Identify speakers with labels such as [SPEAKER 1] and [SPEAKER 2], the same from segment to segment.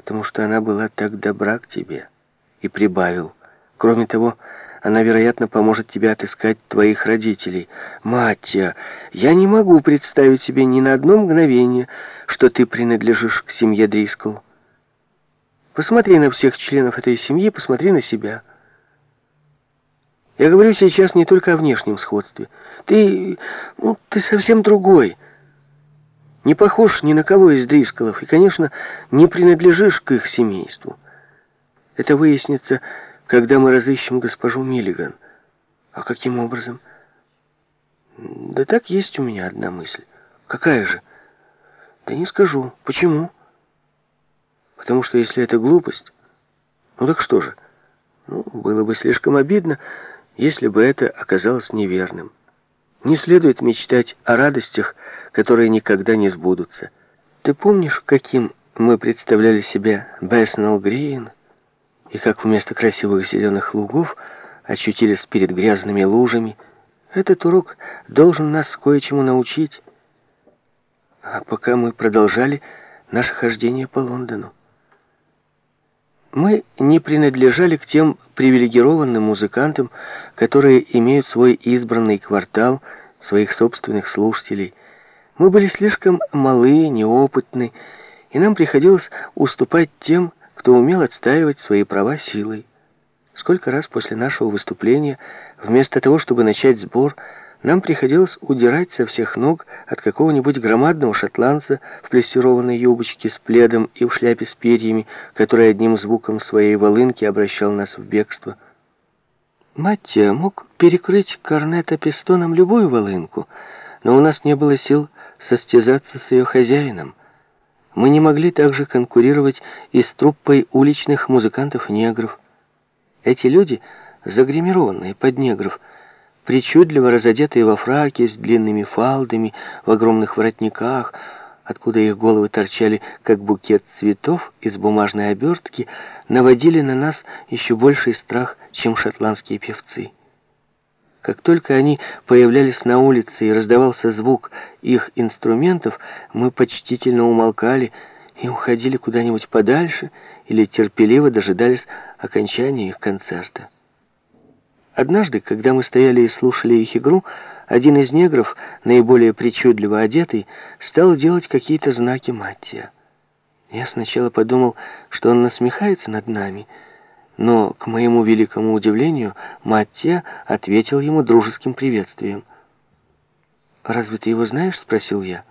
[SPEAKER 1] потому что она была так добра к тебе. И прибавил. Кроме того, она, вероятно, поможет тебе отыскать твоих родителей. Маттия, я не могу представить себе ни на одно мгновение, что ты принадлежишь к семье Дрискл. Посмотри на всех членов этой семьи, посмотри на себя. Я говорю сейчас не только о внешнем сходстве. Ты, ну, ты совсем другой. Не похож ни на кого из Дрисколов, и, конечно, не принадлежишь к их семейству. Это выяснится когда мы разыщем госпожу Миллиган. А каким образом? Да так есть у меня одна мысль. Какая же? Да не скажу. Почему? Потому что если это глупость, ну так что же? Ну, было бы слишком обидно, если бы это оказалось неверным. Не следует мечтать о радостях, которые никогда не сбудутся. Ты помнишь, каким мы представляли себе Бэснелл Грин? и как вместо красивых зеленых лугов очутились перед грязными лужами. Этот урок должен нас кое-чему научить. А пока мы продолжали наше хождение по Лондону. Мы не принадлежали к тем привилегированным музыкантам, которые имеют свой избранный квартал, своих собственных слушателей. Мы были слишком малы, неопытны, и нам приходилось уступать тем, кто умел отстаивать свои права силой. Сколько раз после нашего выступления, вместо того, чтобы начать сбор, нам приходилось удирать со всех ног от какого-нибудь громадного шотландца в плессированной юбочке с пледом и в шляпе с перьями, который одним звуком своей волынки обращал нас в бегство. Маттия мог перекрыть корнета пистоном любую волынку, но у нас не было сил состязаться с ее хозяином. Мы не могли также конкурировать и с труппой уличных музыкантов-негров. Эти люди, загримированные под негров, причудливо разодетые во фраке с длинными фалдами, в огромных воротниках, откуда их головы торчали, как букет цветов из бумажной обертки, наводили на нас еще больший страх, чем шотландские певцы. Как только они появлялись на улице и раздавался звук их инструментов, мы почтительно умолкали и уходили куда-нибудь подальше или терпеливо дожидались окончания их концерта. Однажды, когда мы стояли и слушали их игру, один из негров, наиболее причудливо одетый, стал делать какие-то знаки Маттия. Я сначала подумал, что он насмехается над нами — но, к моему великому удивлению, Маттия ответил ему дружеским приветствием. «Разве ты его знаешь?» — спросил я.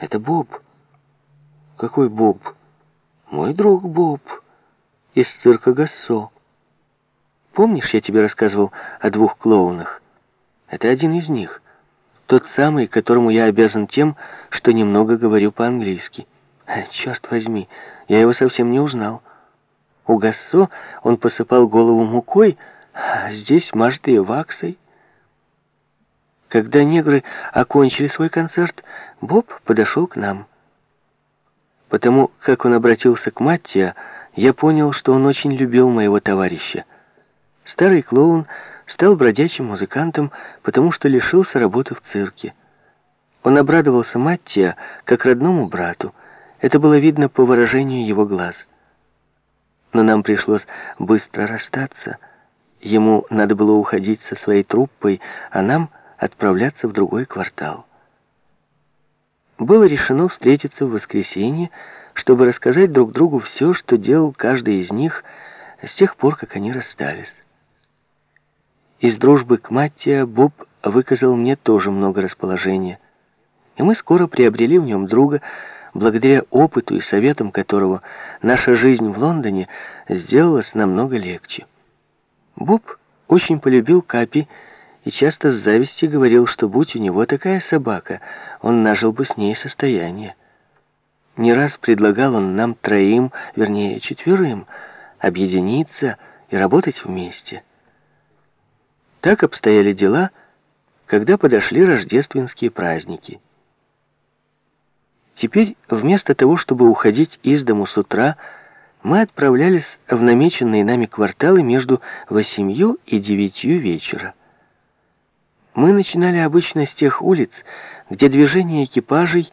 [SPEAKER 1] «Это Боб». «Какой Боб?» «Мой друг Боб из цирка Гассо. Помнишь, я тебе рассказывал о двух клоунах? Это один из них. Тот самый, которому я обязан тем, что немного говорю по-английски. Черт возьми, я его совсем не узнал». У Гассо он посыпал голову мукой, а здесь ее ваксой. Когда негры окончили свой концерт, Боб подошел к нам. Потому как он обратился к Маттия, я понял, что он очень любил моего товарища. Старый клоун стал бродячим музыкантом, потому что лишился работы в цирке. Он обрадовался Маттия как родному брату. Это было видно по выражению его глаз — но нам пришлось быстро расстаться. Ему надо было уходить со своей труппой, а нам отправляться в другой квартал. Было решено встретиться в воскресенье, чтобы рассказать друг другу все, что делал каждый из них с тех пор, как они расстались. Из дружбы к Маттия Боб выказал мне тоже много расположения, и мы скоро приобрели в нем друга, благодаря опыту и советам которого наша жизнь в Лондоне сделалась намного легче. Боб очень полюбил Капи и часто с завистью говорил, что будь у него такая собака, он нажил бы с ней состояние. Не раз предлагал он нам троим, вернее четверым, объединиться и работать вместе. Так обстояли дела, когда подошли рождественские праздники. Теперь, вместо того, чтобы уходить из дому с утра, мы отправлялись в намеченные нами кварталы между восемью и девятью вечера. Мы начинали обычно с тех улиц, где движение экипажей